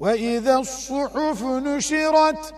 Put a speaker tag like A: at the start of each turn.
A: وإذا الصحف نشرت